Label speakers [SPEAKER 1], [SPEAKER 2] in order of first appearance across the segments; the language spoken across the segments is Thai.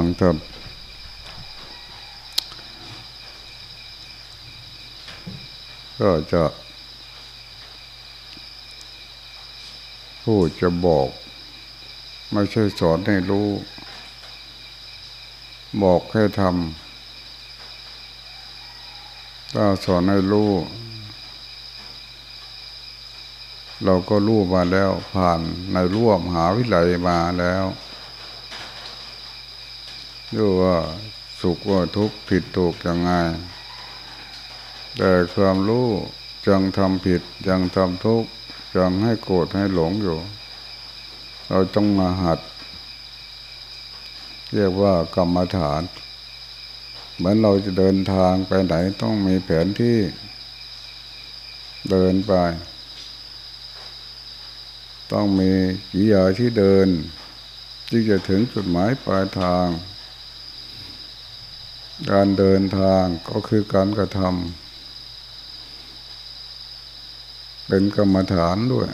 [SPEAKER 1] ฟังธรรมก็จะพูดจะบอก ไม่ใช่สอนให้รู้ บอกให้ทำถ้าสอนให้รู้ เราก็รู้มาแล้วผ่านในร่วมหาวิไลมาแล้ว รู้ว่าสุขว่าทุกข์ผิดถูกยังไง แต่ความรู้ยังทำผิดยังทำทุกข์ยังให้โกรธให้หลงอยู่ เราต้องมาหัด เรียกว่ากรรมฐาน เหมือนเราจะเดินทางไปไหนต้องมีแผนที่เดินไป ต้องมีกิยาที่เดินที่จะถึงจุดหมายปลายทาง การเดินทางก็คือการกระทำเป็นกรรมฐานด้วย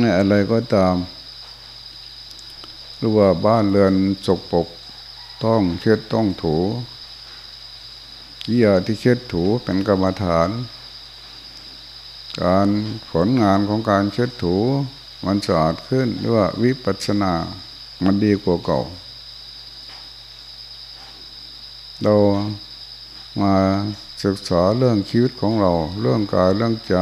[SPEAKER 1] นี่อะไรก็ตาม หรือว่าบ้านเรือนสกปรกต้องเช็ดต้องถูกิยาที่เช็ดถูเป็นกรรมฐาน การผลงานของการเช็ดถูมันสะอาดขึ้นหรือว่าวิปัสสนา มันดีกว่าเก่า เรามาศึกษาเรื่องชีวิตของเรา เรื่องกายเรื่องใจ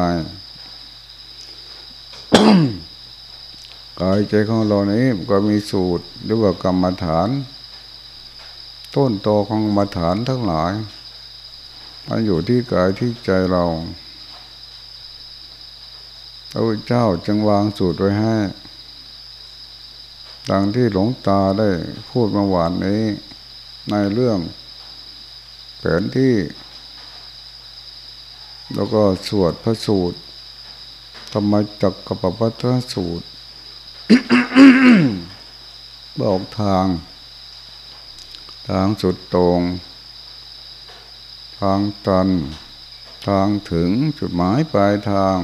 [SPEAKER 1] กายใจของเรานี้ก็มีสูตรหรือว่ากรรมฐาน ต้นโตของกรรมฐานทั้งหลายมันอยู่ที่กายที่ใจเราพระเจ้าจึงวางสูตรไว้ให้ดังที่หลวงตาได้พูดเมื่อวานนี้ในเรื่อง แผนที่ แล้วก็สวดพระสูตรธรรมจักกับปวัตสูตร บอกทาง ทางสุดตรง ทางตัน ทางถึงจุดหมายปลายทาง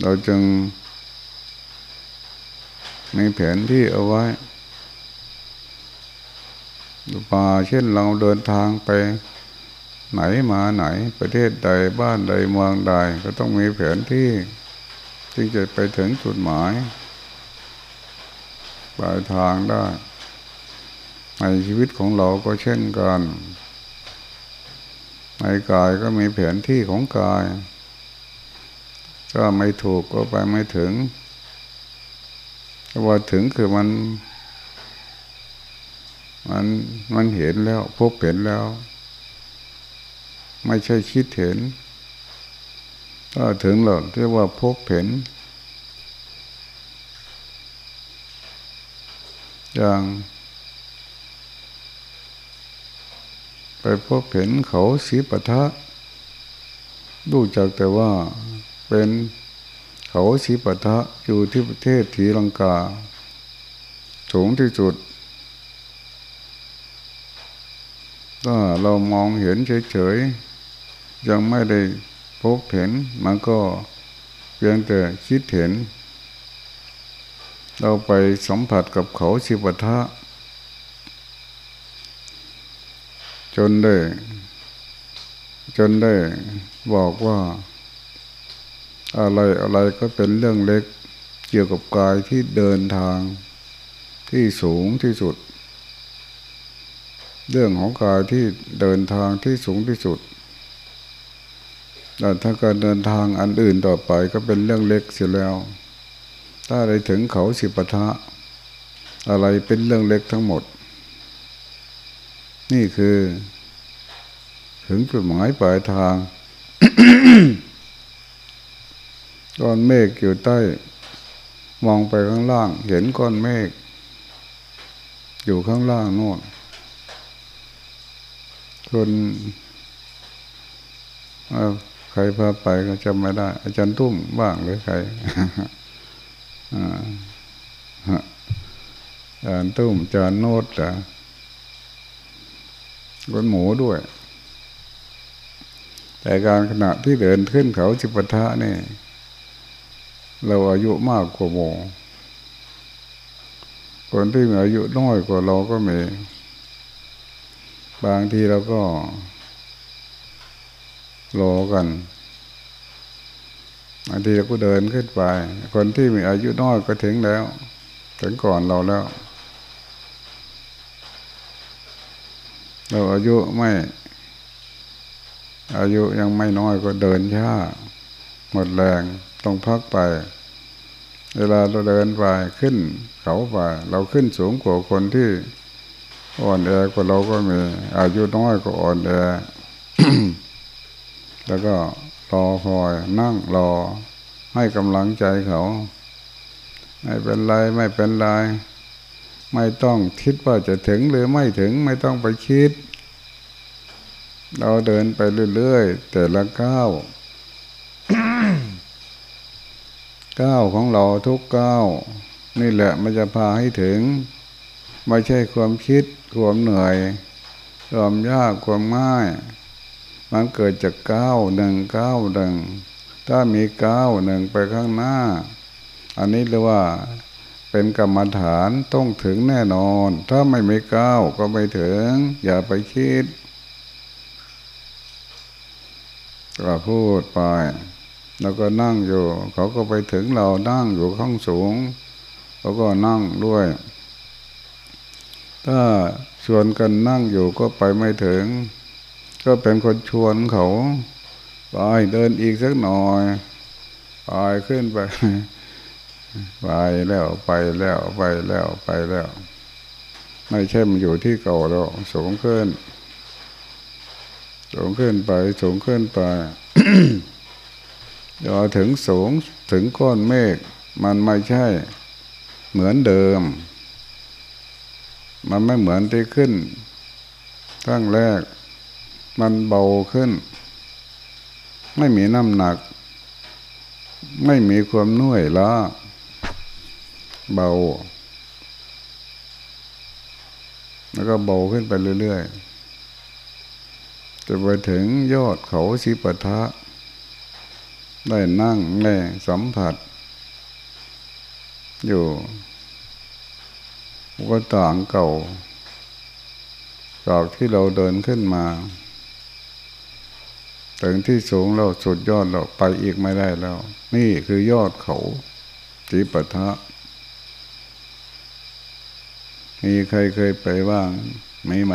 [SPEAKER 1] เราจึงมีแผนที่เอาไว้ ป่าเช่นเราเดินทางไป ไหนมาไหน ประเทศใดบ้านใดเมืองใดก็ต้องมีแผนที่ที่จะไปถึงจุดหมายปลายทางได้ ในชีวิตของเราก็เช่นกัน ในกายก็มีแผนที่ของกายก็ไม่ถูกก็ไปไม่ถึงว่าถึงคือมัน มันมันเห็นแล้ว พบเห็นแล้ว ไม่ใช่คิดเห็นก็ถึงหรอกเรียกว่าพบเห็น อย่างไปพบเห็นเขาสีปะทะดูจากแต่ว่าเป็นเขาสีปะทะอยู่ที่ประเทศถีลังกา สูงที่สุด ถ้าเรามองเห็นเฉยๆยังไม่ได้พบเห็นมันก็เพียงแต่คิดเห็น เราไปสัมผัสกับเขาสิปะทะ จนได้ จนได้บอกว่า อะไรอะไรก็เป็นเรื่องเล็กเกี่ยวกับกายที่เดินทางที่สูงที่สุด เรื่องของกายที่เดินทางที่สูงที่สุดแต่ถ้าการเดินทางอันอื่นต่อไปก็เป็นเรื่องเล็กเสียแล้ว ถ้าได้ถึงเขาสิปทะ อะไรเป็นเรื่องเล็กทั้งหมด นี่คือ ถึงจุดหมายปลายทางก้อนเมฆอยู่ใต้ มองไปข้างล่าง เห็นก้อนเมฆอยู่ข้างล่างโน่น คนใครพาไปก็จำไม่ได้ อาจารย์ตุ้มบ้างหรือใครอาจารย์ตุ้มอาจารย์โนดจ้ะคนหมูด้วย แต่การขณะที่เดินขึ้นเขาจิปทะนี่ เราอายุมากกว่าโมคนที่มีอายุน้อยกว่าเราก็มี บางทีเราก็รอกันบางทีเราก็เดินขึ้นไป คนที่มีอายุน้อยก็ถึงแล้ว ถึงก่อนเราแล้ว เราอายุไม่ อายุยังไม่น้อยก็เดินช้าหมดแรงต้องพักไป เวลาเราเดินไปขึ้นเขาไปเราขึ้นสูงกว่าคนที่ อ่อนแอกว่าเราก็มี อายุน้อยก็อ่อนแอแล้วก็รอคอยนั่งรอ ให้กำลังใจเขา ไม่เป็นไรไม่เป็นไร ไม่ต้องคิดว่าจะถึงหรือไม่ถึงไม่ต้องไปคิด เราเดินไปเรื่อยๆ แต่ละก้าวก้าวของเราทุกก้าวนี่แหละมันจะพาให้ถึง ไม่ใช่ความคิดความเหนื่อยความยากความง่าย มันเกิดจากก้าวหนึ่งก้าวหนึ่งถ้ามีก้าวหนึ่งไปข้างหน้า อันนี้เรียกว่าเป็นกรรมฐานต้องถึงแน่นอน ถ้าไม่มีก้าวก็ไม่ถึง อย่าไปคิดก็พูดไป แล้วก็นั่งอยู่ เขาก็ไปถึงเรานั่งอยู่ข้างสูงเขาก็นั่งด้วย ถ้าชวนกันนั่งอยู่ก็ไปไม่ถึง ก็เป็นคนชวนเขาไปเดินอีกสักหน่อยไปขึ้นไปไปแล้วไปแล้วไปแล้วไปแล้ว ไม่ใช่มันอยู่ที่เก่าแล้วสูงขึ้น สูงขึ้นไปสูงขึ้นไปเดี๋ยวถึงสูงถึงก้อนเมฆมันไม่ใช่เหมือนเดิม มันไม่เหมือนที่ขึ้นตั้งแรก มันเบาขึ้น ไม่มีน้ำหนัก ไม่มีความนุ่ยล้าเบา แล้วก็เบาขึ้นไปเรื่อยๆจะไปถึงยอดเขาสิปะทะ ได้นั่งแง่สัมผัส อยู่ ก็ต่างเก่าจากที่เราเดินขึ้นมา ถึงที่สูงเราสุดยอดเราไปอีกไม่ได้แล้ว นี่คือยอดเขาสีปทะ มีใครเคยไปบ้างไม่ไหม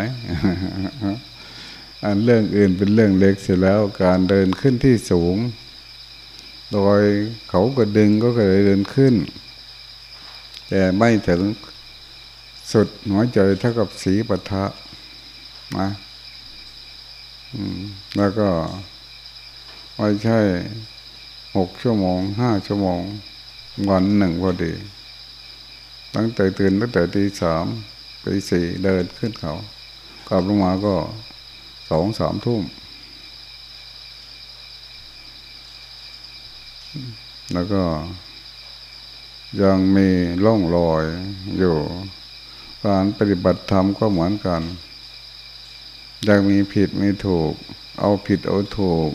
[SPEAKER 1] อันเรื่องอื่นเป็นเรื่องเล็กเสียแล้วการเดินขึ้นที่สูง โดยเขาก็ดึงก็เลยเดินขึ้น แต่ไม่ถึง สุดหัวใจเท่ากับสีปะทะนะแล้วก็ไม่ใช่หกชั่วโมงห้าชั่วโมง วันหนึ่งพอดี ตั้งแต่ตื่นตั้งแต่ตีสามตีสี่เดินขึ้นเขา กลับลงมาก็สองสามทุ่ม แล้วก็ยังมีร่องรอยอยู่ การปฏิบัติธรรมก็เหมือนกันยังมีผิดมีถูก เอาผิดเอาถูก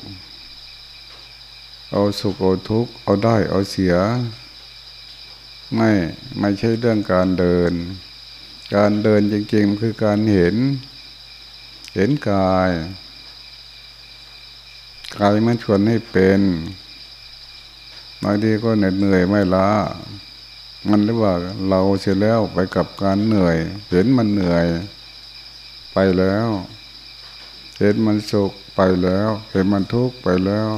[SPEAKER 1] เอาสุขเอาทุกข์เอาได้เอาเสีย ไม่ไม่ใช่เรื่องการเดิน การเดินจริงๆคือการเห็น เห็นกายกายมันชวนให้เป็นบางทีก็เหน็ดเหนื่อยไม่ล้า มันเรียกว่าเราเสียแล้วไปกับการเหนื่อย เห็นมันเหนื่อย ไปแล้ว เห็นมันสุขไปแล้ว เห็นมันทุกข์ไปแล้ว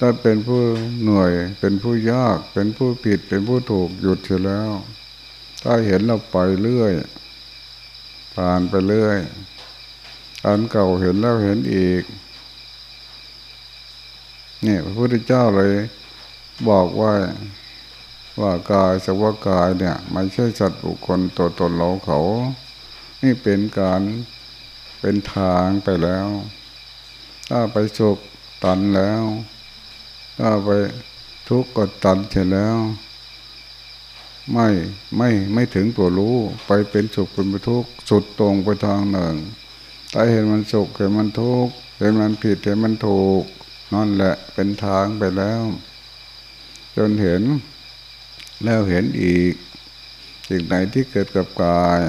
[SPEAKER 1] ถ้าเป็นผู้เหนื่อย เป็นผู้ยาก เป็นผู้ผิด เป็นผู้ถูกหยุดเสียแล้ว ถ้าเห็นเราไปเรื่อย ผ่านไปเรื่อยอันเก่าเห็นแล้วเห็นอีกเนี่ยพระพุทธเจ้าเลยบอกว่า ว่ากายสภาวกายเนี่ยไม่ใช่สัตว์บุคคลตัวตนเราเขา นี่เป็นการเป็นทางไปแล้ว ถ้าไปสุขตันแล้ว ถ้าไปทุกข์กดตันเสร็จแล้ว ไม่ไม่ไม่ถึงตัวรู้ ไปเป็นสุขเป็นทุกข์สุดตรงไปทางหนึ่งถ้าเห็นมันสุขเห็นมันทุกข์เห็นมันผิดเห็นมันถูกนั่นแหละเป็นทางไปแล้ว จนเห็น แล้วเห็นอีกสิ่งไหนที่เกิดกับกาย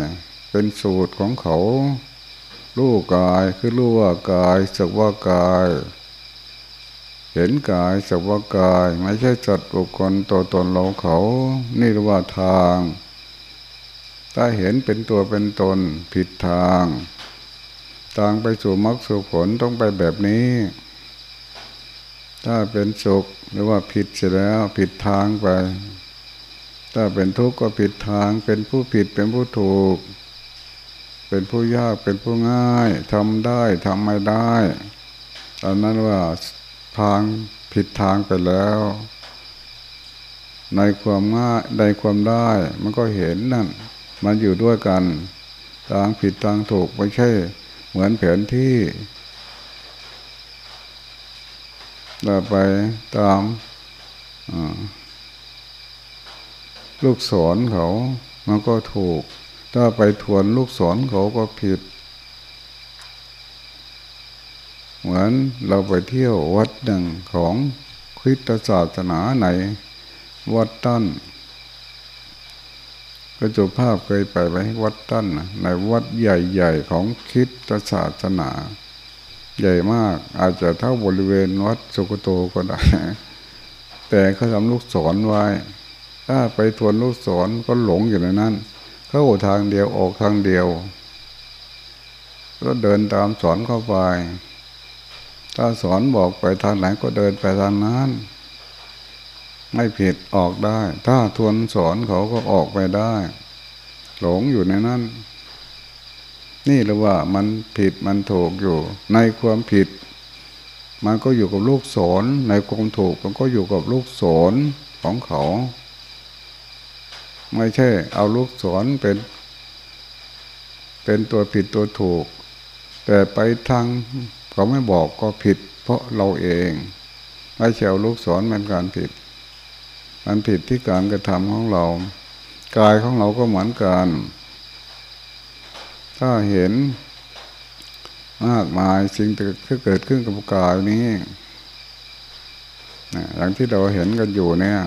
[SPEAKER 1] เป็นสูตรของเขารู้กายคือรู้ว่ากายสักว่ากาย เห็นกายสักว่ากาย ไม่ใช่จัดบุคคลตัวตนเราเขา นี่เรียกว่าทาง ถ้าเห็นเป็นตัวเป็นตนผิดทาง ทางไปสู่มรรคสู่ผลต้องไปแบบนี้ ถ้าเป็นสุขหรือว่าผิดเสียแล้วผิดทางไป ถ้าเป็นทุกข์ก็ผิดทาง เป็นผู้ผิดเป็นผู้ถูก เป็นผู้ยากเป็นผู้ง่ายทำได้ทำไม่ได้ตอนนั้นว่าทางผิดทางไปแล้ว ในความง่ายในความได้ มันก็เห็นนั่น มันอยู่ด้วยกัน ทางผิดทางถูกไม่ใช่ เหมือนแผนที่เราไปตามอ่า ลูกศรเขา มันก็ถูก ถ้าไปทวนลูกศรเขาก็ผิด เหมือนเราไปเที่ยววัดหนึ่งของคริสตศาสนาไหน วัดตั้นก็จุภาพเคยไปไปวัดตั้นในวัดใหญ่ๆของคิดศาสนา ใหญ่มากอาจจะเท่าบริเวณวัดสุกโตก็ได้ แต่เขาทำลูกศรไว้ ถ้าไปทวนลูกศรก็หลงอยู่ในนั้น เข้าทางเดียวออกทางเดียว ก็เดินตามสอนเข้าไป ถ้าสอนบอกไปทางไหนก็เดินไปทางนั้น ไม่ผิดออกได้ ถ้าทวนสอนเขาก็ออกไปได้ หลงอยู่ในนั้น นี่หรือว่ามันผิดมันถูกอยู่ ในความผิด มันก็อยู่กับลูกศรในความถูกมันก็อยู่กับลูกศรของเขา ไม่ใช่ เอาลูกศรเป็น เป็นตัวผิดตัวถูก แต่ไปทางเขาไม่บอกก็ผิด เพราะเราเองไม่ใช่เอาลูกศรเป็นการผิด มันผิดที่การกระทำของเรา กายของเราก็เหมือนกัน ถ้าเห็นมากมายสิ่งที่เกิดขึ้นกับกายนี้อย่างที่เราเห็นกันอยู่เนี่ย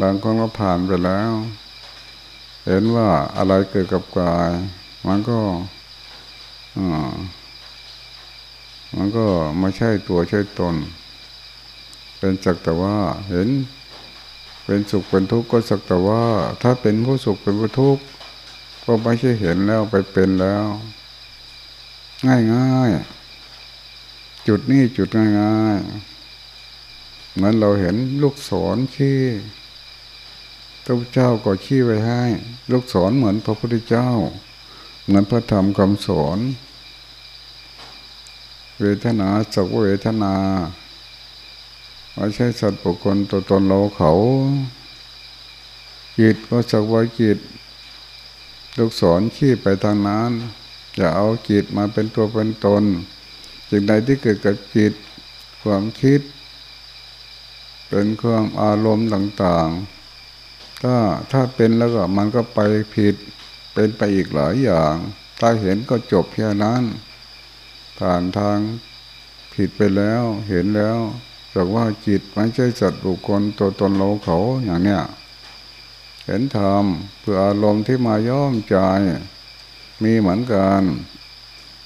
[SPEAKER 1] บางคนก็ผ่านไปแล้ว เห็นว่าอะไรเกิดกับกาย มันก็มันก็ไม่ใช่ตัวใช่ตน เป็นจักแต่ว่า เห็น เป็นสุขเป็นทุกข์ก็สักแต่ว่า ถ้าเป็นผู้สุขเป็นผู้ทุกข์ก็ไม่ใช่เห็นแล้วไปเป็นแล้ว ง่ายง่ายจุดนี้จุดง่ายง่ายเหมือนเราเห็นลูกศรชี้ ระพุทธเจ้าก็ชี้ไว้ให้ ลูกศรเหมือนพระพุทธเจ้า เหมือนพระธรรมคำสอน เวทนาสักเวทนาไม่ใช่สัตว์บุคคลตัวตนเราเขาจิตก็สักว่าจิต ลูกศรขี้ไปทางนั้นอย่าเอาจิตมาเป็นตัวเป็นตนสิ่งใดที่เกิดกับจิตความคิด เป็นความอารมณ์ต่าง ๆ ถ้าถ้าเป็นแล้วก็มันก็ไปผิดเป็นไปอีกหลายอย่าง ถ้าเห็นก็จบแค่นั้น ผ่านทางผิดไปแล้วเห็นแล้วจากว่าจิตไม่ใช่สัตว์บุคคลตัวตนเราเขาอย่างเนี้ยเห็นธรรมเพื่ออารมณ์ที่มาย่อมใจมีเหมือนกัน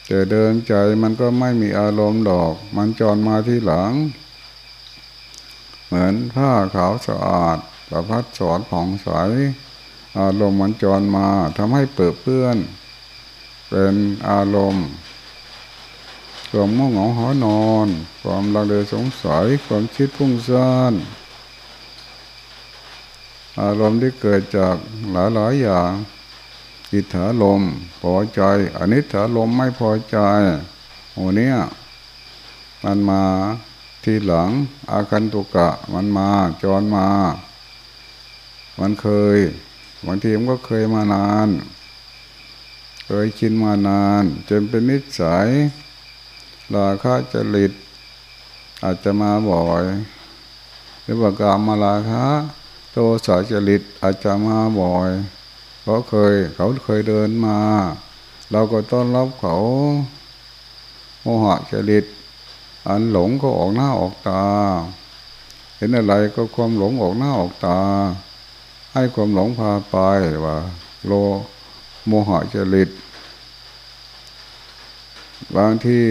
[SPEAKER 1] แต่เดินใจมันก็ไม่มีอารมณ์ดอก มันจรมาที่หลัง เหมือนผ้าขาวสะอาด ประพัดสอนผ่องใสอารมณ์มันจรมาทำให้เปิดเพื่อน เป็นอารมณ์ความง่วงเหงาหอนอน ความลังเลสงสัยความคิดพุ่งซ่านอารมณ์ที่เกิดจากหลายหลายอย่างอิทธาลมพอใจอนิถาลมไม่พอใจโอ้เนี้ยมันมาทีหลังอาคันตุกะมันมาจรมา มันเคยบางทีมันก็เคยมานาน เคยชินมานาน จนเป็นนิสัยราคะจริต อาจจะมาบ่อย หรือว่ากามาราคะโทสะจริตอาจจะมาบ่อยเพราะเคยเขาเคยเดินมา เราก็ต้อนรับเขา โมหะจริต อันหลงก็ออกหน้าออกตา เห็นอะไรก็ความหลงออกหน้าออกตา ให้ความหลงพาไปว่า โลโมหะจริตบางที่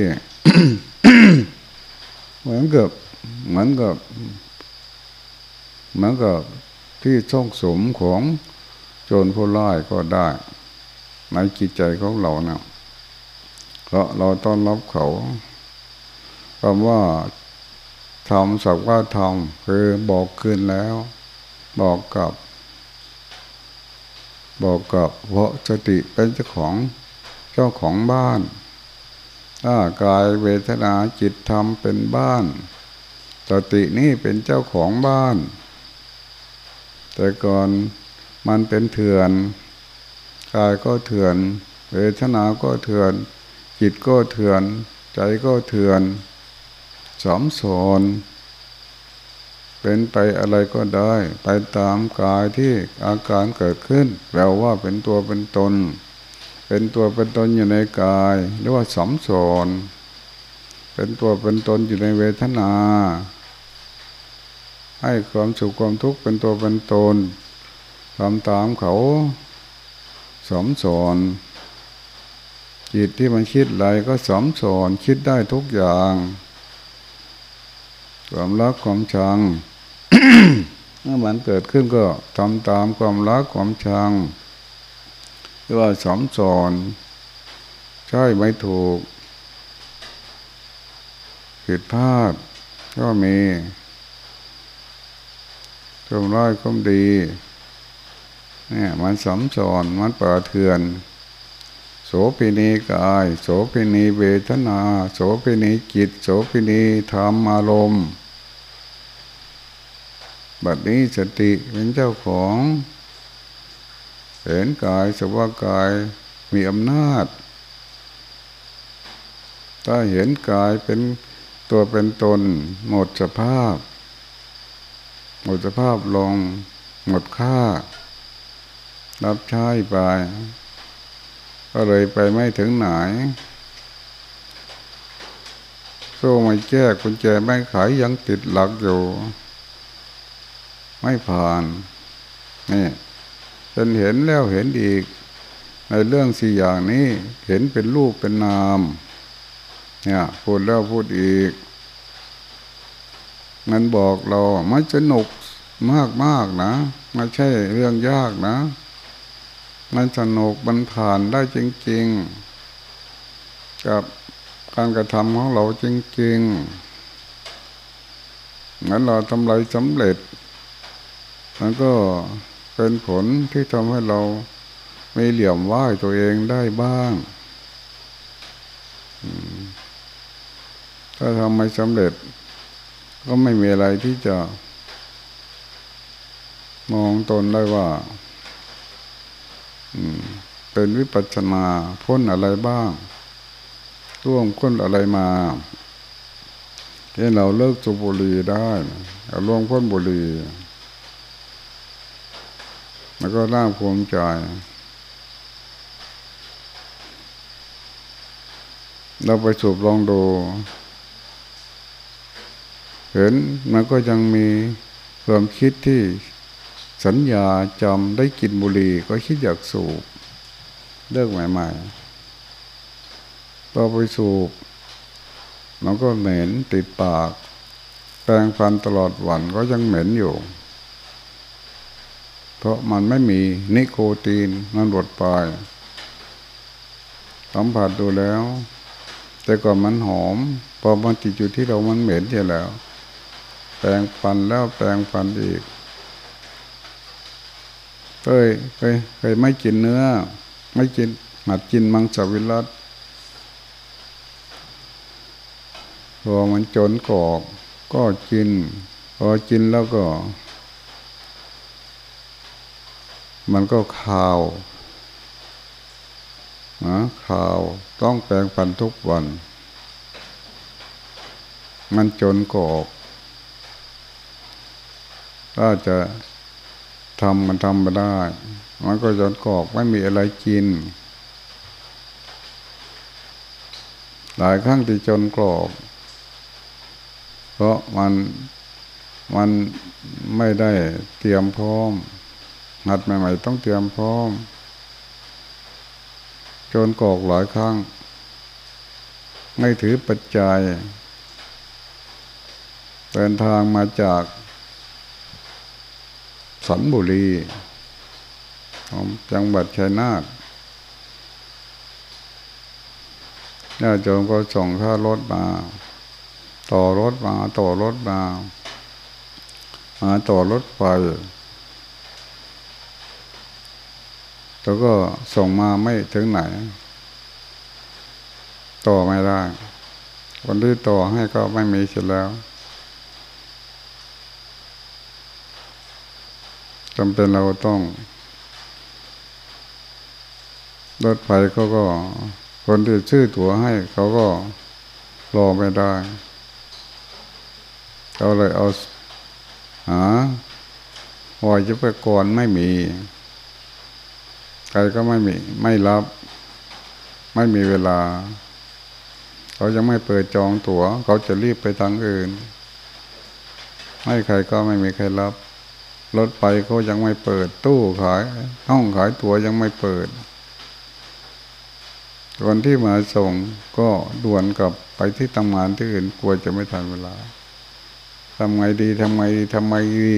[SPEAKER 1] เหมือนกับเหมือนกับเหมือนกับที่ช่องสมของโจรผู้ร้ายก็ได้ ในจิตใจของเราเนะเพราะเราต้อนรับเขาคำว่าทำสักว่าทำคือบอกคืนแล้ว บอกกับ บอกกับเพราะสติเป็นเจ้าของเจ้าของบ้านถ้ากายเวทนาจิตธรรมเป็นบ้าน สตินี่เป็นเจ้าของบ้าน แต่ก่อนมันเป็นเถื่อนกายก็เถื่อน เวทนาก็เถื่อน จิตก็เถื่อน ใจก็เถื่อนสมสอน เป็นไปอะไรก็ได้ ไปตามกายที่อาการเกิดขึ้นแปลว่าเป็นตัวเป็นตน เป็นตัวเป็นตนอยู่ในกายเรียกว่าสมสอนเป็นตัวเป็นตนอยู่ในเวทนา ให้ความสุขความทุกข์เป็นตัวเป็นตนทำตามเขาสมสอนจิตที่มันคิดอะไรก็สมสอนคิดได้ทุกอย่าง ความรักความชัง เมื่อมันเกิดขึ้นก็ทำตามความรักความชังเรียกว่าสมสอนใช่ไม่ถูก ผิดพลาดก็มีความร้ายความดีเนี่ยมันสมสอนมันเปิดเถื่อน โสภินีกาย โสภินีเวทนา โสภินีจิต โสภินีธรรมอารมณ์ บัดนี้สติเป็นเจ้าของเห็นกายสภาวะกายมีอำนาจ ถ้าเห็นกายเป็นตัวเป็นตน หมดสภาพ หมดสภาพลง หมดค่า รับใช้ไป ก็เลยไปไม่ถึงไหนโซ่ไม่แก้กุญแจไม่ขายยังติดหลักอยู่ ไม่ผ่านนี่จนเห็นแล้วเห็นอีก ในเรื่องสี่อย่างนี้เห็นเป็นรูปเป็นนาม เนี่ยพูดแล้วพูดอีก มันบอกเรามันสนุกมากมากนะไม่ใช่เรื่องยากนะ มันสนุกมันผ่านได้จริง ๆ กับการกระทำของเราจริงๆงั้นเราทำไรสำเร็จ มันก็เป็นผลที่ทำให้เราไม่เหลี่ยมไหวตัวเองได้บ้าง ถ้าทำไม่สำเร็จ ก็ไม่มีอะไรที่จะ มองตนได้ว่าเป็นวิปัสสนาพ้นอะไรบ้าง ร่วมพ้นอะไรมาที่เราเลิกจุบุรีได้ร่วงพ้นบุรี แล้วก็ร่างภูมิใจเราไปสูบลองดู เห็นมันก็ยังมีความคิดที่สัญญาจำได้กินบุหรี่ก็คิดอยากสูบเลิกใหม่ๆต่อไปสูบมันก็เหม็นติดปาก แปรงฟันตลอดวันก็ยังเหม็นอยู่ เพราะมันไม่มีนิโคตีนมันหลดไปสัมผัสดูแล้ว แต่ก่อนมันหอม พอมันติดอยู่ที่เรามันเหม็นเช่แล้ว แปลงฟันแล้วแปลงฟันอีกเคยเคยเคยไม่กินเนื้อ ไม่กินหัดกินมังสวิรัตพอมันจนกอกก็กิน พอกินแล้วก็ มันก็ข่าวนะข่าวต้องแปลงฟันทุกวัน มันจนกอกถ้าจะทำมันทำไม่ได้ มันก็จนกอกไม่มีอะไรกิน หลายครั้งที่จนกรอกเพราะมันมันไม่ได้เตรียมพร้อม หัดใหม่ๆต้องเตรียมพร้อมจนกอกหลายครั้ง ไม่ถือปัจจัย เดินทางมาจากสันบุรีของจังหวัดชัยนาทญาติโยมก็ส่งค่ารถมา ต่อรถมา ต่อรถมา มาต่อรถไฟ แล้วก็ส่งมาไม่ถึงไหน ต่อไม่ได้คนที่ต่อให้ก็ไม่มีเสร็จแล้วจำเป็นเราต้องรถไฟเขาก็ คนที่ชื่อตั๋วให้เขาก็รอไม่ได้เขาเลยเอาหาวอยจะไปก่อนไม่มี ใครก็ไม่มี ไม่รับ ไม่มีเวลา เขายังไม่เปิดจองตัว๋ว เขาจะรีบไปทางอื่น ไม่ใครก็ไม่มีใครรับ รถไปเขายังไม่เปิด ตู้ขาย ห้องขายตั๋วยังไม่เปิดคนที่มาส่งก็ด่วนกับไปที่ทำงานที่อื่นกลัวจะไม่ทันเวลาทำไงดีทำไงดีทำไงดี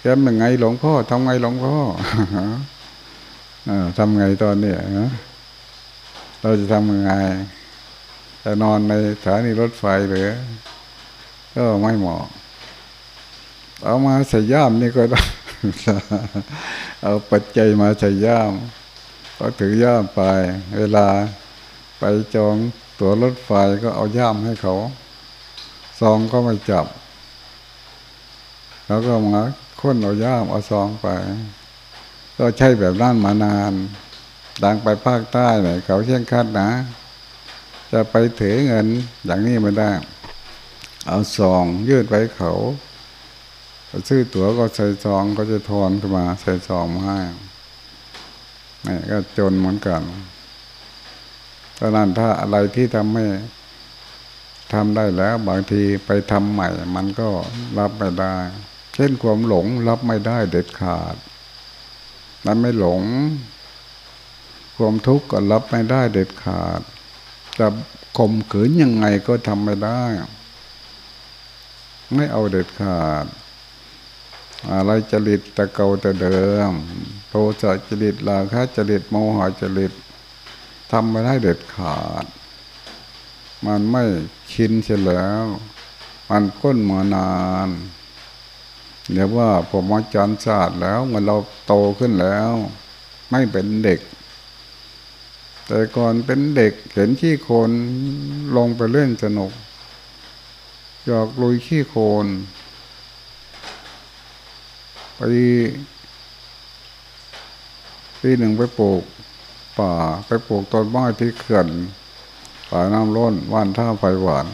[SPEAKER 1] แกเป็นไงหลวงพ่อทำไงหลวงพ่อ ทำไงตอนนี้เราจะทำยังไงจะนอนในสถานีรถไฟหรือ ก็ไม่เหมาะ เอามาใส่ย่ามนี่ก็ได้เอาปัจจัยมาใส่ย่าม ก็ถือย่ามไป เวลาไปจองตั๋วรถไฟก็เอาย่ามให้เขาซองก็ไม่จับ แล้วก็มาค้นเอาย่ามเอาซองไป ก็ใช่แบบนั้นมานานดังไปภาคใต้เนี่ยเขาเชี่ยงคัดนะ จะไปถือเงินอย่างนี้ไม่ได้ เอาซองยืดไปเขาซื้อตั๋วก็ใส่ซองก็จะทอนขึ้นมาใส่ซองมาให้นี่ก็จนเหมือนกันตอนนั้นถ้าอะไรที่ทำไม่ทำได้แล้ว บางทีไปทำใหม่ มันก็รับไม่ได้ เช่นความหลงรับไม่ได้เด็ดขาด มันไม่หลง ความทุกข์ก็รับไม่ได้เด็ดขาดจะข่มขืนยังไงก็ทำไม่ได้ ไม่เอาเด็ดขาด อะไรจริตตะเกาแต่เดิม โทสะจริตลาคะจริตโมหะจริตทำไม่ได้เด็ดขาด มันไม่ชินเสียแล้ว มันก้นมานาน เดี๋ยวว่าผมอาจารย์ศาสตร์แล้วเมื่อเราโตขึ้นแล้ว ไม่เป็นเด็ก แต่ก่อนเป็นเด็กเห็นขี้โคลนลงไปเล่นสนุกอยากลุยขี้โคลนไปปีหนึ่งไปปลูกป่าไปปลูกต้นไม้ที่เขื่อนป่าน้ำล้นว่านท่าไฟหวาน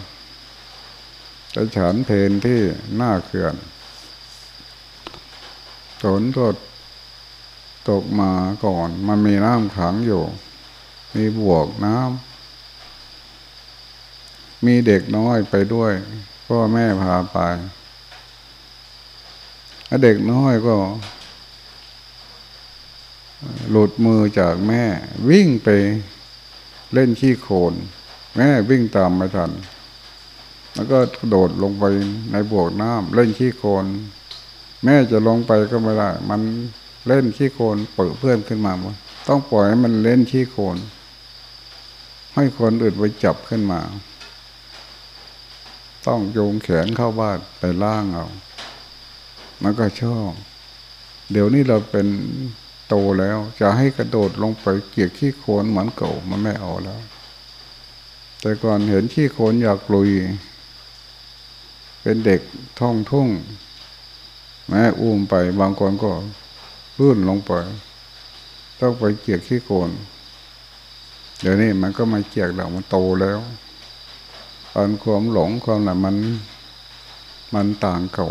[SPEAKER 1] ไปฉันเพนที่หน้าเขื่อน ฝนก็ตกมาก่อน มันมีน้ำขังอยู่ มีบวกน้ำมีเด็กน้อยไปด้วยพ่อแม่พาไปเด็กน้อยก็หลุดมือจากแม่ วิ่งไปเล่นขี้โคลนแม่วิ่งตามไม่ทัน แล้วก็โดดลงไปในบวกน้ำเล่นขี้โคลน แม่จะลงไปก็ไม่ได้ มันเล่นขี้โคลนเปิดเพื่อนขึ้นมาหมดต้องปล่อยให้มันเล่นขี้โคลนให้คนอื่นไปจับขึ้นมา ต้องโยงแขนเข้าบ้านไปล่างเอา มันก็ชอบ เดี๋ยวนี้เราเป็นโตแล้ว จะให้กระโดดลงไปเกี่ยขี้โคลนเหมือนเก่ามันไม่เอาแล้ว แต่ก่อนเห็นขี้โคลนอยากลุย เป็นเด็กท่องทุ่ง แม่อุ้มไปบางคนก็ลื่นลงไป ต้องไปเกียกขี้โกนเดี๋ยวนี้มันก็ม่เกียกแล้วมันโตแล้วตอนความหลงความอะไรมันมันต่างเก่า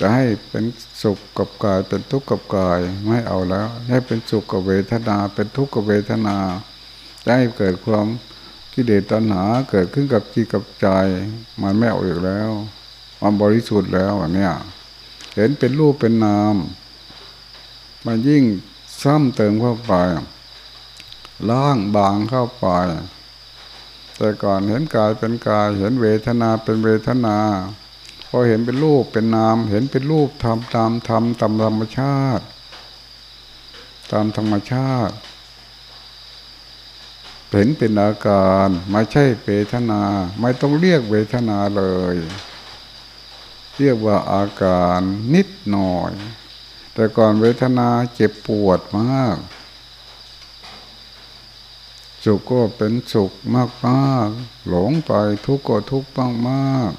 [SPEAKER 1] จะให้เป็นสุขกับกายเป็นทุกข์กับกายไม่เอาแล้ว ให้เป็นสุขกับเวทนา เป็นทุกข์กับเวทนาจะให้เกิดความกิเลสตัณหาเกิดขึ้นกับจิตกับใจ มันไม่เอาอีกแล้ว มันบริสุทธิ์แล้วเนี่ย เห็นเป็นรูปเป็นนาม มันยิ่งซ้ำเติมเข้าไปล่างบางเข้าไปแต่ก่อนเห็นกายเป็นกาย เห็นเวทนาเป็นเวทนา พอเห็นเป็นรูปเป็นนาม เห็นเป็นรูปทำตามทำตามธรรมชาติ ตามธรรมชาติ เห็นเป็นอาการ ไม่ใช่เวทนา ไม่ต้องเรียกเวทนาเลย เรียกว่าอาการนิดหน่อย แต่ก่อนเวทนาเจ็บปวดมาก สุขก็เป็นสุขมากมากหลงไปทุกข์ก็ทุกข์มากมาก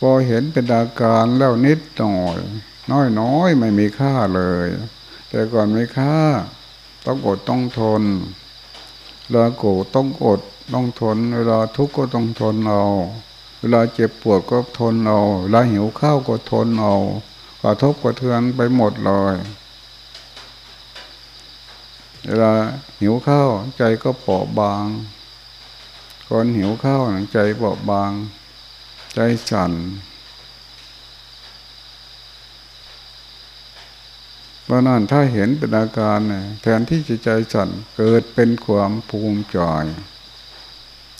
[SPEAKER 1] พอเห็นเป็นอาการแล้วนิดหน่อย น้อยน้อยไม่มีค่าเลย แต่ก่อนไม่ค่า ต้องอดต้องทนเวลาโกรธต้องอดต้องทน เวลาทุกข์ก็ต้องทนเอา วลาเจ็บปวดก็ทนเอาเวลาหิวข้าวก็ทนเอากระทบกระเทือนไปหมดเลยเวลาหิวข้าวใจก็เปราะบางคนหิวข้าวใจเปราะบาง ใจสั่นเพราะนั้นถ้าเห็นเป็นอาการแทนที่จะใจสั่นเกิดเป็นความภูมิใจ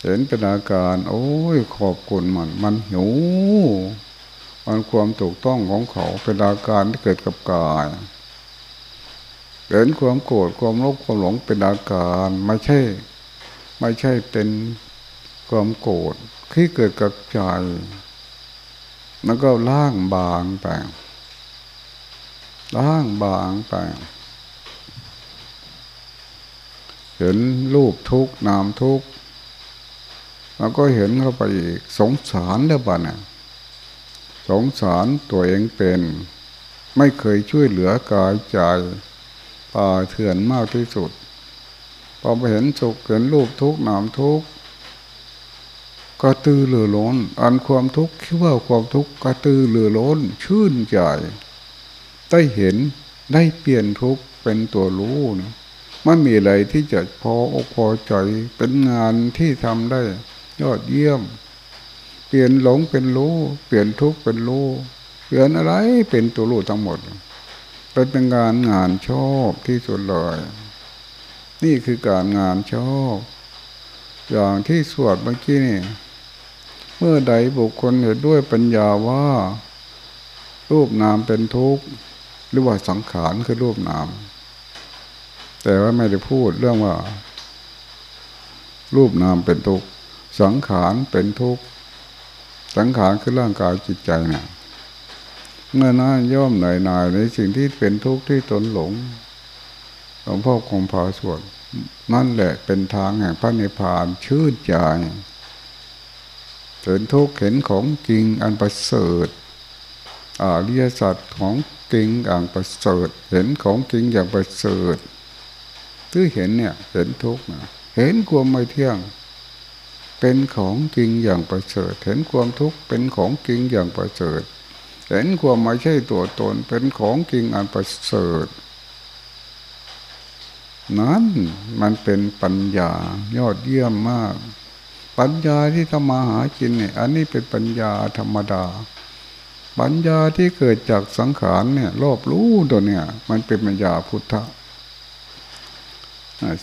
[SPEAKER 1] เห็นเป็นอาการ โอ้ยขอบคุณมัน มันหิวมันความถูกต้องของเขาเป็นอาการที่เกิดกับกายเห็นความโกรธความโลภความหลงเป็นอาการไม่ใช่ ไม่ใช่เป็นความโกรธที่เกิดกับใจมันก็ล่างบางไปล่างบางไปเห็นรูปทุกนามทุก แล้วก็เห็นเข้าไปอีกสงสารเด้อบ้านะสงสารตัวเองเป็น ไม่เคยช่วยเหลือกายใจป่าเถื่อนมากที่สุด พอไปเห็นสุขเห็นรูปทุกนามทุกก็ตื้อเลือล้น อันความทุกข์คิดว่าความทุกข์ก็ตื้อเลือล้น ชื่นใจได้เห็นได้เปลี่ยนทุกข์เป็นตัวรู้นะไมันมีอะไรที่จะพออกพอใจเป็นงานที่ทำได้ ยอดเยี่ยม เปลี่ยนหลงเป็นรู้เปลี่ยนทุกข์เป็นรู้เปลี่ยนอะไรเป็นตัวรู้ทั้งหมดเป็นงานงานชอบที่สุดเลยนี่คือการงานชอบ อย่างที่สวดเมื่อกี้นี่ เมื่อใดบุคคลเห็นด้วยปัญญาว่า รูปนามเป็นทุกข์หรือว่าสังขารคือรูปนาม แต่ว่าไม่ได้พูดเรื่องว่า รูปนามเป็นทุกข์ สังขารเป็นทุกข์ สังขารคือร่างกายจิตใจเนะี่ยเมื่อนั้นย่อมหน่อยหน่ายในสิ่งที่เป็นทุกข์ที่ตนหลงหลวงพ่อคงพาสวดนั่นแหละเป็นทางแห่งพระนิพพานชื่นใจเห็นทุกข์เห็นของจริงอันประเสริฐอาเรียสัตว์ของจริงอย่างประเสริฐ เห็นของจริงอย่างประเสริฐที่เห็นเนี่ยเห็นทุกข์นะเห็นความไม่เที่ยง เป็นของจริงอย่างประเสริฐเห็นความทุกข์เป็นของจริงอย่างประเสริฐเห็นความไม่ใช่ตัวตนเป็นของจริงอันประเสริฐนั้นมันเป็นปัญญายอดเยี่ยมมาก ปัญญาที่ทำมาหากินเนี่ยอันนี้เป็นปัญญาธรรมดา ปัญญาที่เกิดจากสังขารเนี่ยรอบรู้ตัวเนี่ย มันเป็นปัญญาพุทธ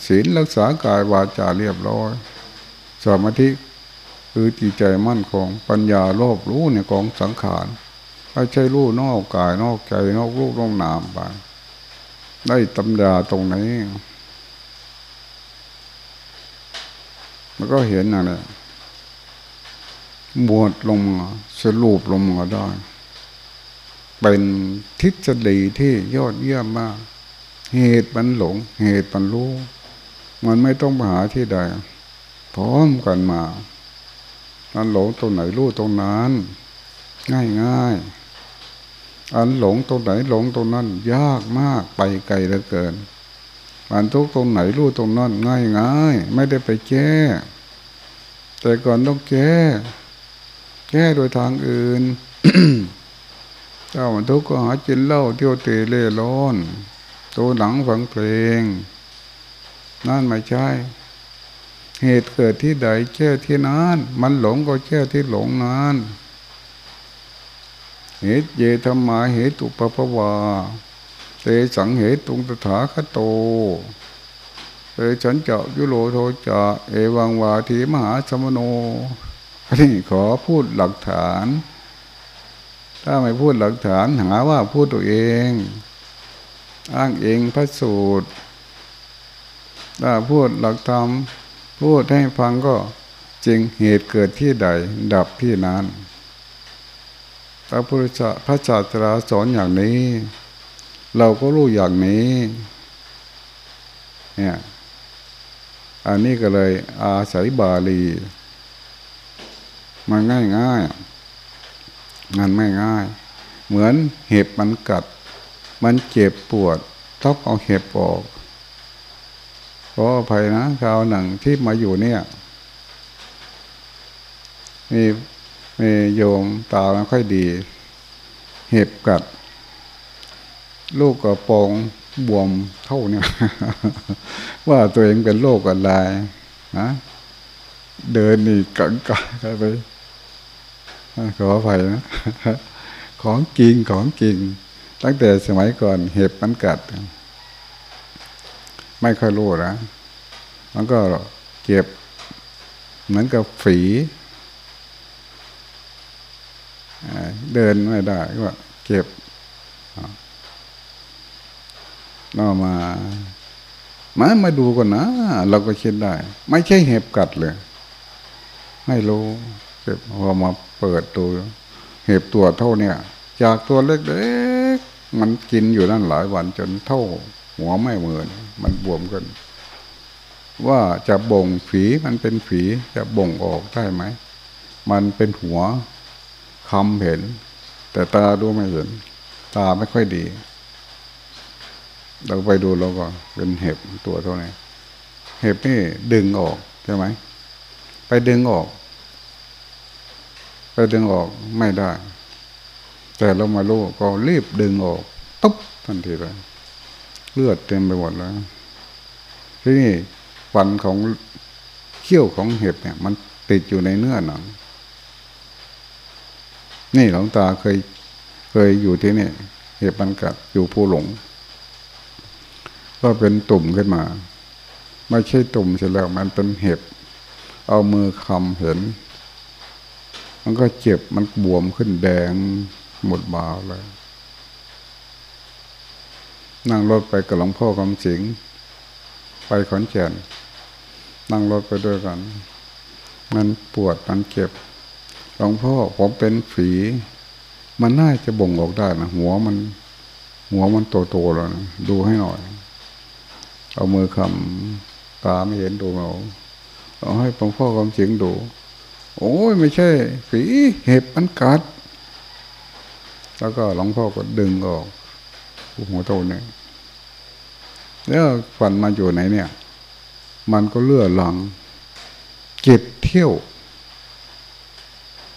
[SPEAKER 1] ศีลรักษากายวาจาเรียบร้อย สมาธิคือจิตใจมั่นคงปัญญารอบรู้เนี่ยของสังขารไม่ใช่รู้นอกกายนอกใจนอกรูปนอกนามไปได้ตำราตรงนี้มันก็เห็นอะไรบวดลงมาสรุปลงมาได้ เป็นทฤษฎีที่ยอดเยี่ยมมาก เหตุมันหลง เหตุมันรู้ มันไม่ต้องหาที่ใด พร้อมกันมามันหลงตรงไหนรู้ตรงนั้น ง่ายง่ายอันหลงตรงไหนหลงตรงนั้น ยากมากไปไกลเหลือเกินอันทุกตรงไหนรู้ตรงนั้น ง่ายง่ายไม่ได้ไปแก้ แต่ก่อนต้องแก้ แก้โดยทางอื่นเจ้ามันทุกข์ก็หาจินเหล้าเที่ยวเตะเล่ร้อนตัวหนังฟังเพลง นั่นไม่ใช่ เหตุเกิดที่ใดแก้ที่นั้น มันหลงก็แก้ที่หลงนั้นเหตุเยธรรมาเหตุปปวาเตสังเหตุงตถาคโตเตฉันเจายุโรโทจะเอวังวาทีมหาสมโนนี่ขอพูดหลักฐาน ถ้าไม่พูดหลักฐานหาว่าพูดตัวเอง อ้างเองพระสูตร ถ้าพูดหลักธรรม พูดให้ฟังก็จริงเหตุเกิดที่ใด ดับที่นั้นพระพุทธเจ้าพระศาสดาสอนอย่างนี้ เราก็รู้อย่างนี้เนี่ยอันนี้ก็เลยอาศัยบาลี มันง่ายง่ายมันไม่ง่าย เหมือนเห็บมันกัด มันเจ็บปวดต้องเอาเห็บออก ขออภัยนะคราวหนังที่มาอยู่เนี่ย มีมีโยมตาไม่ค่อยดี เห็บกัด ลูกกระปองบวมเท่าเนี่ยว่าตัวเองเป็นโรคอะไรนะเดินนี่กังกายไปขออภัยนะของจริงของจริง ตั้งแต่สมัยก่อนเห็บมันกัด ไม่ค่อยรู้นะมันก็เก็บเหมือนกับฝีเดินไม่ได้ก็เก็บนอมามามาดูก่อนนะ เราก็คิดได้ ไม่ใช่เห็บกัดเลย ไม่รู้เก็บพอมาเปิดตัวเห็บตัวเท่าเนี่ย จากตัวเล็กๆมันกินอยู่นั่นหลายวันจนเท่า หัวไม่เหมือน มันบวมกันว่าจะบ่งฝีมันเป็นฝีจะบ่งออกได้ไหม มันเป็นหัวคำเห็น แต่ตาดูไม่เห็น ตาไม่ค่อยดี เราไปดูเราก็เป็นเห็บตัวเท่านี้เห็บนี่ดึงออกใช่ไหมไปดึงออก ไปดึงออกไม่ได้ แต่เรามาลูกก็รีบดึงออกตุ๊บทันทีเลย เลือดเต็มไปหมดแล้วที่นี่ฟันของเขี้ยวของเห็บเนี่ย มันติดอยู่ในเนื้อหนัง นี่หลวงตาเคยเคยอยู่ที่นี่ เห็บมันกัดอยู่ผู้หลง ก็เป็นตุ่มขึ้นมา ไม่ใช่ตุ่มเสร็จแล้วมันเป็นเห็บ เอามือคำเห็น มันก็เจ็บมันบวมขึ้นแดงหมดบาเลย นั่งรถไปกับหลวงพ่อคำสิง ไปขอนแก่นนั่งรถไปด้วยกัน มันปวดมันเจ็บหลวงพ่อผมเป็นฝี มันน่าจะบ่งออกได้นะหัวมัน หัวมันโตๆแล้วนะดูให้หน่อย เอามือคำตาไม่เห็นดูเอาเอาให้หลวงพ่อความจริงดู โอ้ยไม่ใช่ ฝีเห็บมันกัด แล้วก็หลวงพ่อก็ดึงออก หัวโตเนี่ยแล้วฟันมาอยู่ไหนเนี่ย มันก็เลื่อหลังเก็บเที่ยว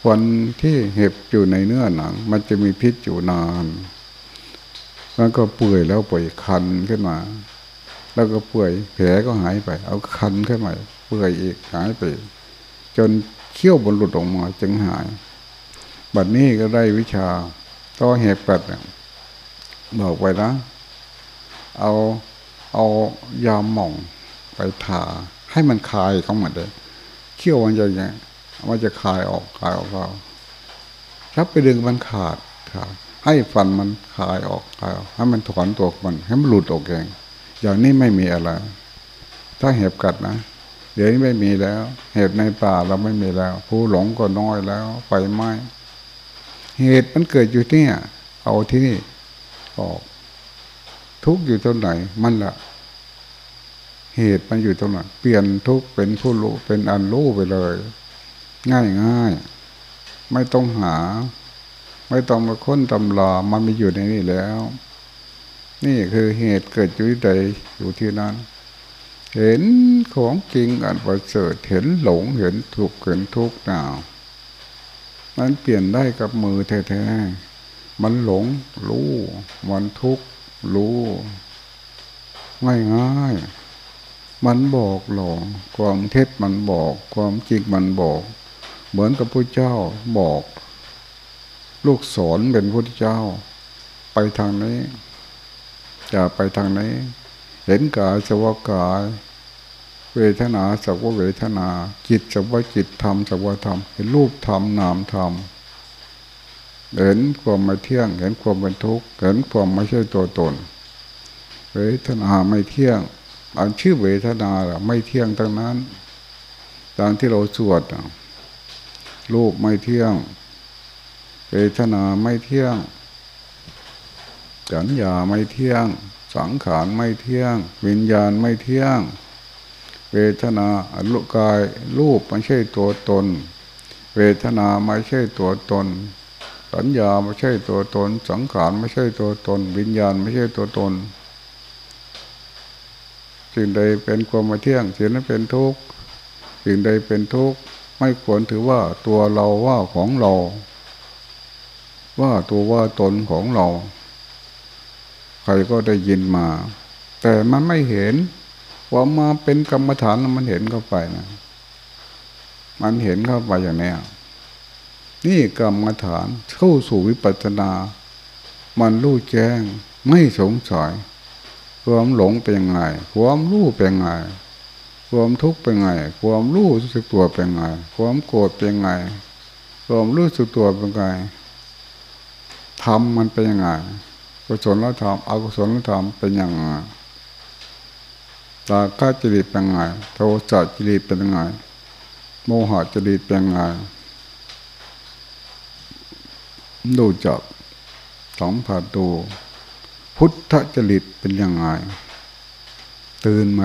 [SPEAKER 1] วันที่เห็บอยู่ในเนื้อหนัง มันจะมีพิษอยู่นานมันก็เปื่อยแล้วป่วยคันขึ้นมา แล้วก็เปื่อยแผลก็หายไป เอาคันขึ้นมาเปื่อยอีกหายไป จนเขี้ยวบนหลุดออกมาจึงหาย บัดนี้ก็ได้วิชาต่อเห็บกัด บอกไปนะ เอาเอายาหม่องไปทาให้มันคลายเข้ามาเลยเขี้ยวมันจะอย่างมันจะคลายออกคลายออกเราถ้าไปดึงมันขาดขาดให้ฟันมันคลายออกคลายออกให้มันถอนตัวมันให้มันหลุดออกเองอย่างนี้ไม่มีอะไร ถ้าเห็บกัดนะเดี๋ยวนี้ไม่มีแล้ว เห็บในป่าเราไม่มีแล้ว ผู้หลงก็น้อยแล้วไฟไหม้เหตุมันเกิดอยู่ที่นี่เอาที่นี่ ออก ทุกอยู่ตรงไหน มันละเหตุมันอยู่ตรงไหนเปลี่ยนทุกเป็นผู้รู้เป็นอันรู้ไปเลย ง่ายง่ายไม่ต้องหา ไม่ต้องมาค้นตำรามันมีอยู่ในนี้แล้ว นี่คือเหตุเกิดอยู่ที่ใดอยู่ที่นั้น เห็นของจริงอันประเสริฐเห็นหลงเห็นถูกเห็นทุกข์หนาวมันเปลี่ยนได้กับมือแท้ๆ มันหลงรู้ มันทุกข์รู้ง่ายง่ายมันบอกหลอกความเท็จมันบอก ความจริงมันบอก เหมือนกับพระเจ้าบอก ลูกสอนเป็นพุทธเจ้า ไปทางนี้จะไปทางนี้ เห็นกายสวากาย เวทนาสักว่าเวทนา จิตสักว่าจิตธรรมสักว่าธรรมเห็นรูปธรรมนามธรรม เห็นความไม่เที่ยง เห็นความเป็นทุกข์เห็นความไม่ใช่ตัวตน เวทนาไม่เที่ยง อันชื่อเวทนาไม่เที่ยงทั้งนั้นดังที่เราสวดรูปไม่เที่ยง เวทนาไม่เที่ยงสัญญาไม่เที่ยง สังขารไม่เที่ยง วิญญาณไม่เที่ยง เวทนาอนุกายรูปไม่ใช่ตัวตน เวทนาไม่ใช่ตัวตน สัญญาไม่ใช่ตัวตน สังขารไม่ใช่ตัวตน วิญญาณไม่ใช่ตัวตนสิ่งใดเป็นความม่เที่ยงสิ่งนั้นเป็นทุกข์สิ่งใดเป็นทุกข์ไม่ควรถือว่าตัวเราว่าของเรา ว่าตัวว่าตนของเรา ใครก็ได้ยินมา แต่มันไม่เห็นว่ามาเป็นกรรมฐานมันเห็นเข้าไปนะ มันเห็นเข้าไปอย่างนี้ นี่กรรมฐานเข้าสู่วิปัสสนา มันรู้แจ้งไม่สงสัยความหลงเป็นยังไง ความรู้เป็นยังไง ความทุกข์เป็นไง ความรู้สึกตัวเป็นไง ความโกรธเป็นไง ความรู้สึกตัวเป็นไงทำมันเป็นยังไงกุศลธรรมอกุศลธรรมเป็นยังไงตาข้าจริตเป็นไง โทสะจริตเป็นยังไง โมหะจริตเป็นยังไง ดูจับสองผัดดูพุทธจริตเป็นยังไง ตื่นไหม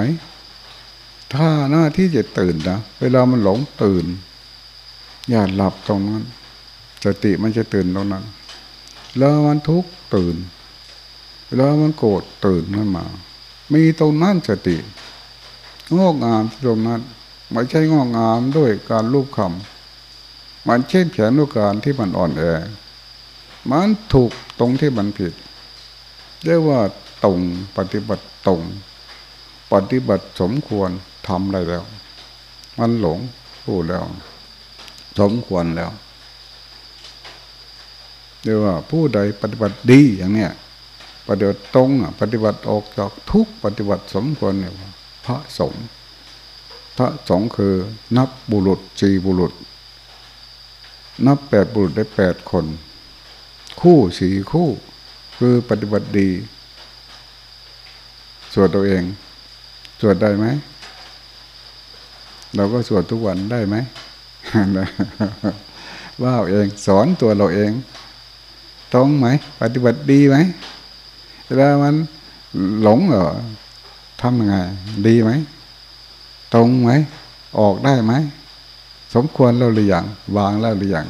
[SPEAKER 1] ถ้าหน้าที่จะตื่นนะเวลามันหลงตื่น อย่าหลับตรงนั้นสติมันจะตื่นตรงนั้นแล้วมันทุกข์ตื่นแล้วมันโกรธตื่นขึ้นมา มีตรงนั้นสติงอกงามตรงนั้นไม่ใช่งอกงามด้วยการรูปคำมันเช่นแขนด้วยการที่มันอ่อนแอ มันถูกตรงที่มันผิดเรียกว่าตรงปฏิบัติตรง ปฏิบัติสมควรทำอะได้แล้ว มันหลงพูดแล้ว สมควรแล้วเรียกว่าผู้ใดปฏิบัติดีอย่างเนี้ยปฏิบัติตรงอะปฏิบัติออกจากทุกปฏิบัติสมควรเนี่ยพระสงฆ์พระสงฆ์คือนับบุรุษจีบุรุษ นับแปดบุรุษได้แปดคน คู่สี่คู่ คือปฏิบัติดี สวดตัวเอง สวดได้ไหม เราก็สวดทุกวันได้ไหมว่าเองสอนตัวเราเอง ตรงไหม ปฏิบัติดีไหมเวลามันหลงเหรอทำยังไง ดีไหม ตรงไหม ออกได้ไหม สมควรแล้วหรือยังวางแล้วหรือยัง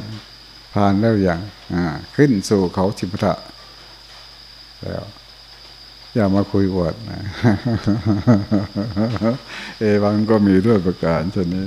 [SPEAKER 1] ผ่านแล้วอยังอ่าขึ้นสู่เขาสิบทะแล้ว อย่ามาคุยอวดนะ เอวังก็มีด้วยประการชนี้